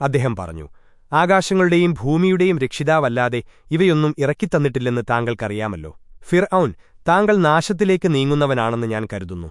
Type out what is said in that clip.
അദ്ദേഹം പറഞ്ഞു ആകാശങ്ങളുടെയും ഭൂമിയുടെയും രക്ഷിതാവല്ലാതെ ഇവയൊന്നും ഇറക്കിത്തന്നിട്ടില്ലെന്ന് താങ്കൾക്കറിയാമല്ലോ. ഫിർ ഔൻ താങ്കൾ നാശത്തിലേക്ക് നീങ്ങുന്നവനാണെന്ന് ഞാൻ കരുതുന്നു.